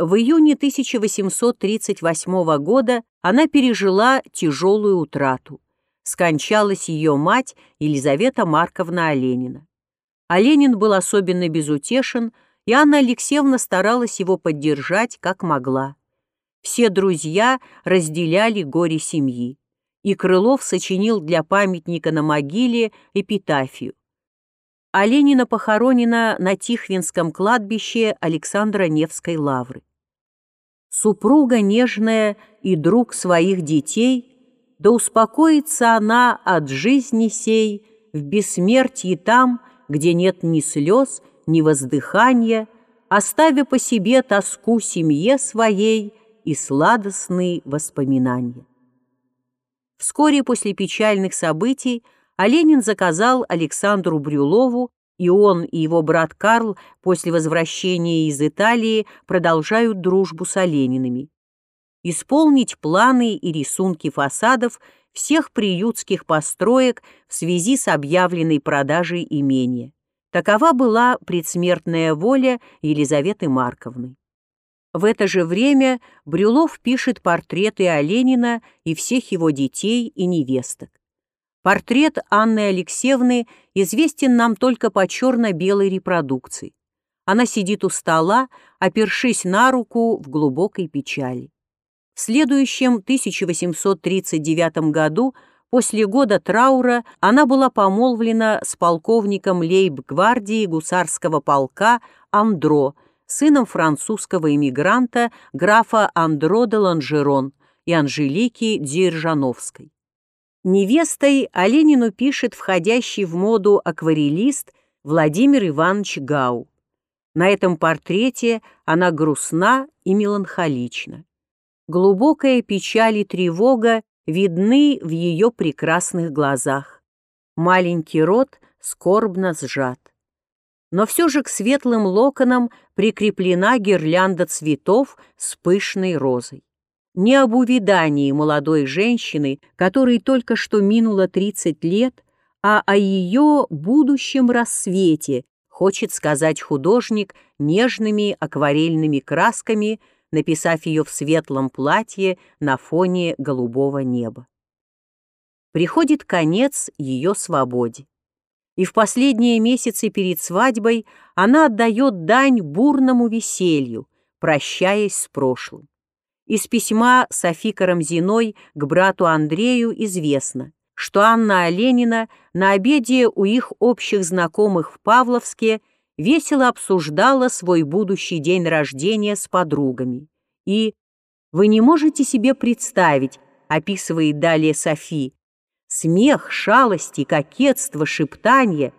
В июне 1838 года она пережила тяжелую утрату. Скончалась ее мать Елизавета Марковна Оленина. Оленин был особенно безутешен, и Анна Алексеевна старалась его поддержать, как могла. Все друзья разделяли горе семьи, и Крылов сочинил для памятника на могиле эпитафию. А Ленина похоронена на Тихвинском кладбище Александра Невской лавры. Супруга нежная и друг своих детей, да успокоится она от жизни сей в бессмертии там, где нет ни слез, ни воздыхания, оставя по себе тоску семье своей и сладостные воспоминания. Вскоре после печальных событий Оленин заказал Александру Брюлову, и он и его брат Карл после возвращения из Италии продолжают дружбу с Олениными. Исполнить планы и рисунки фасадов всех приютских построек в связи с объявленной продажей имения. Такова была предсмертная воля Елизаветы Марковны. В это же время Брюлов пишет портреты Оленина и всех его детей и невесток. Портрет Анны Алексеевны известен нам только по черно-белой репродукции. Она сидит у стола, опершись на руку в глубокой печали. В следующем 1839 году, после года траура, она была помолвлена с полковником лейб-гвардии гусарского полка Андро, сыном французского эмигранта графа Андро де Ланжерон и Анжелики Дзержановской. Невестой Оленину пишет входящий в моду акварелист Владимир Иванович Гау. На этом портрете она грустна и меланхолична. Глубокая печаль и тревога видны в ее прекрасных глазах. Маленький рот скорбно сжат но все же к светлым локонам прикреплена гирлянда цветов с пышной розой. Не об увидании молодой женщины, которой только что минуло 30 лет, а о ее будущем рассвете, хочет сказать художник нежными акварельными красками, написав ее в светлом платье на фоне голубого неба. Приходит конец ее свободе и в последние месяцы перед свадьбой она отдает дань бурному веселью, прощаясь с прошлым. Из письма Софи Карамзиной к брату Андрею известно, что Анна Оленина на обеде у их общих знакомых в Павловске весело обсуждала свой будущий день рождения с подругами. И «Вы не можете себе представить», описывает далее Софи, Смех, шалости, кокетство, шептание.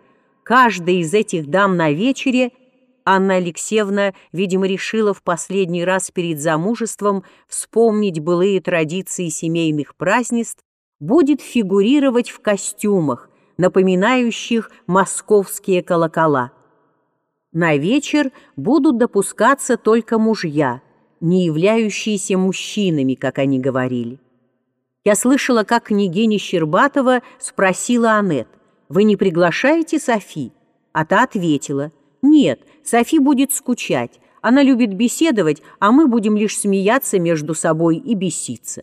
Каждая из этих дам на вечере Анна Алексеевна, видимо, решила в последний раз перед замужеством вспомнить былые традиции семейных празднеств, будет фигурировать в костюмах, напоминающих московские колокола. На вечер будут допускаться только мужья, не являющиеся мужчинами, как они говорили. Я слышала, как княгиня Щербатова спросила Аннет, «Вы не приглашаете Софи?» А та ответила, «Нет, Софи будет скучать. Она любит беседовать, а мы будем лишь смеяться между собой и беситься».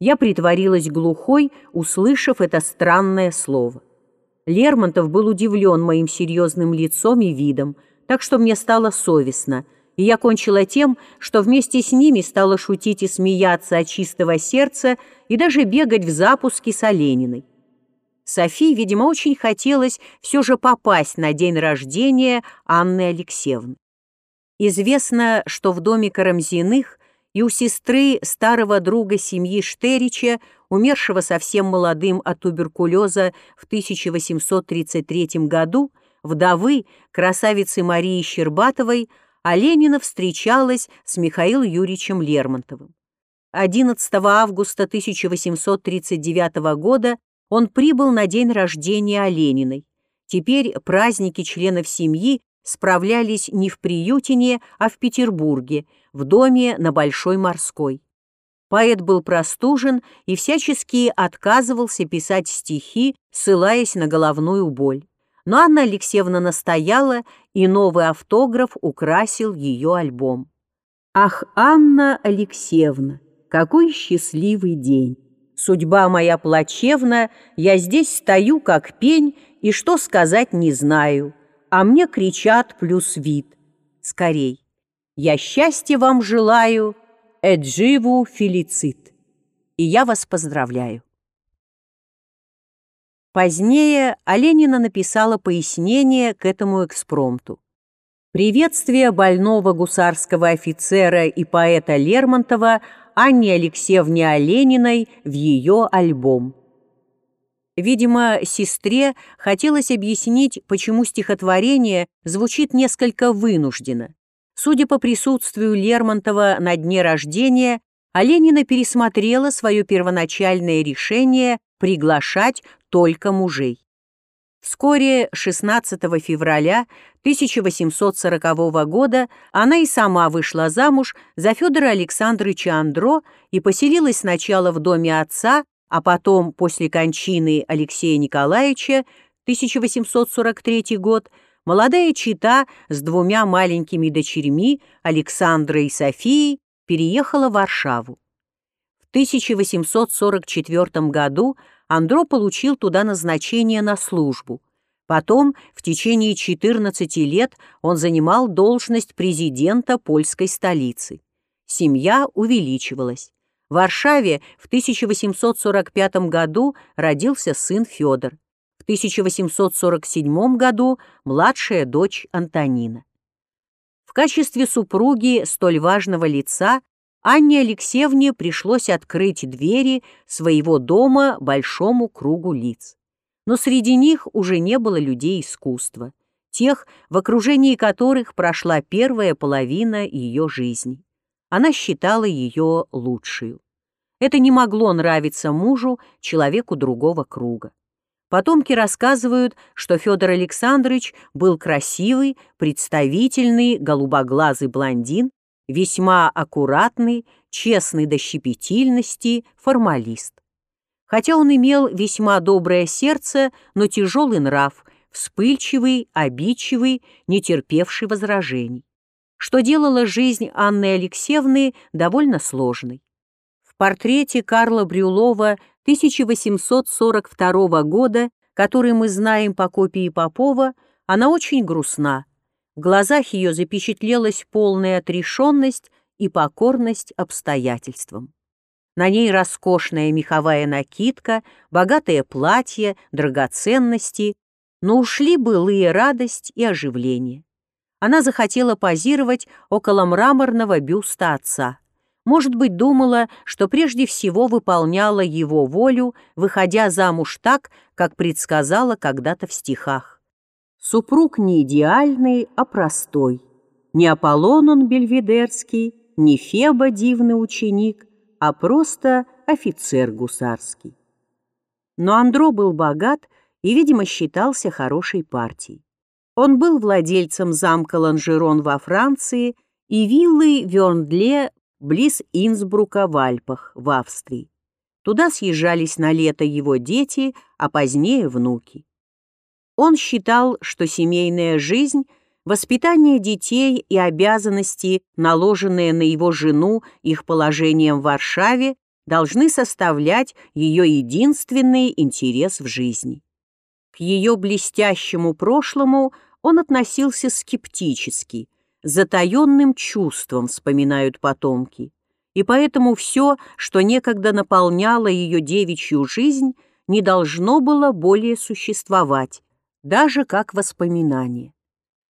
Я притворилась глухой, услышав это странное слово. Лермонтов был удивлен моим серьезным лицом и видом, так что мне стало совестно – и я кончила тем, что вместе с ними стала шутить и смеяться от чистого сердца и даже бегать в запуски с Олениной. Софии, видимо, очень хотелось все же попасть на день рождения Анны Алексеевны. Известно, что в доме Карамзиных и у сестры старого друга семьи Штерича, умершего совсем молодым от туберкулеза в 1833 году, вдовы, красавицы Марии Щербатовой, а Ленина встречалась с Михаилом Юрьевичем Лермонтовым. 11 августа 1839 года он прибыл на день рождения Олениной. Теперь праздники членов семьи справлялись не в Приютине, а в Петербурге, в доме на Большой Морской. Поэт был простужен и всячески отказывался писать стихи, ссылаясь на головную боль но Анна Алексеевна настояла, и новый автограф украсил ее альбом. Ах, Анна Алексеевна, какой счастливый день! Судьба моя плачевна, я здесь стою, как пень, и что сказать не знаю, а мне кричат плюс вид. Скорей, я счастья вам желаю, эдживу филицит, и я вас поздравляю. Позднее Оленина написала пояснение к этому экспромту. Приветствие больного гусарского офицера и поэта Лермонтова Анне Алексеевне Олениной в ее альбом. Видимо, сестре хотелось объяснить, почему стихотворение звучит несколько вынужденно. Судя по присутствию Лермонтова на дне рождения, Оленина пересмотрела свое первоначальное решение приглашать только мужей. Вскоре, 16 февраля 1840 года, она и сама вышла замуж за Федора Александровича Андро и поселилась сначала в доме отца, а потом, после кончины Алексея Николаевича, 1843 год, молодая чита с двумя маленькими дочерьми, Александрой и Софией, переехала в Варшаву. В 1844 году Андро получил туда назначение на службу. Потом, в течение 14 лет, он занимал должность президента польской столицы. Семья увеличивалась. В Варшаве в 1845 году родился сын Федор. В 1847 году младшая дочь Антонина. В качестве супруги столь важного лица Анне Алексеевне пришлось открыть двери своего дома большому кругу лиц. Но среди них уже не было людей искусства, тех, в окружении которых прошла первая половина ее жизни. Она считала ее лучшей. Это не могло нравиться мужу, человеку другого круга. Потомки рассказывают, что Федор Александрович был красивый, представительный, голубоглазый блондин, весьма аккуратный, честный до щепетильности, формалист. Хотя он имел весьма доброе сердце, но тяжелый нрав, вспыльчивый, обидчивый, не терпевший возражений, что делало жизнь Анны Алексеевны довольно сложной. В портрете Карла Брюлова 1842 года, который мы знаем по копии Попова, она очень грустна, в глазах ее запечатлелась полная отрешенность и покорность обстоятельствам. На ней роскошная меховая накидка, богатое платье, драгоценности, но ушли былые радость и оживление. Она захотела позировать около мраморного бюста отца. Может быть, думала, что прежде всего выполняла его волю, выходя замуж так, как предсказала когда-то в стихах. Супруг не идеальный, а простой. Не Аполлон он бельведерский, не Феба дивный ученик, а просто офицер гусарский. Но Андро был богат и, видимо, считался хорошей партией. Он был владельцем замка Ланжерон во Франции и виллы Верндле близ Инсбрука в Альпах в Австрии. Туда съезжались на лето его дети, а позднее внуки. Он считал, что семейная жизнь, воспитание детей и обязанности, наложенные на его жену их положением в Варшаве, должны составлять ее единственный интерес в жизни. К ее блестящему прошлому он относился скептически, затаенным чувством, вспоминают потомки, и поэтому все, что некогда наполняло ее девичью жизнь, не должно было более существовать, даже как воспоминание.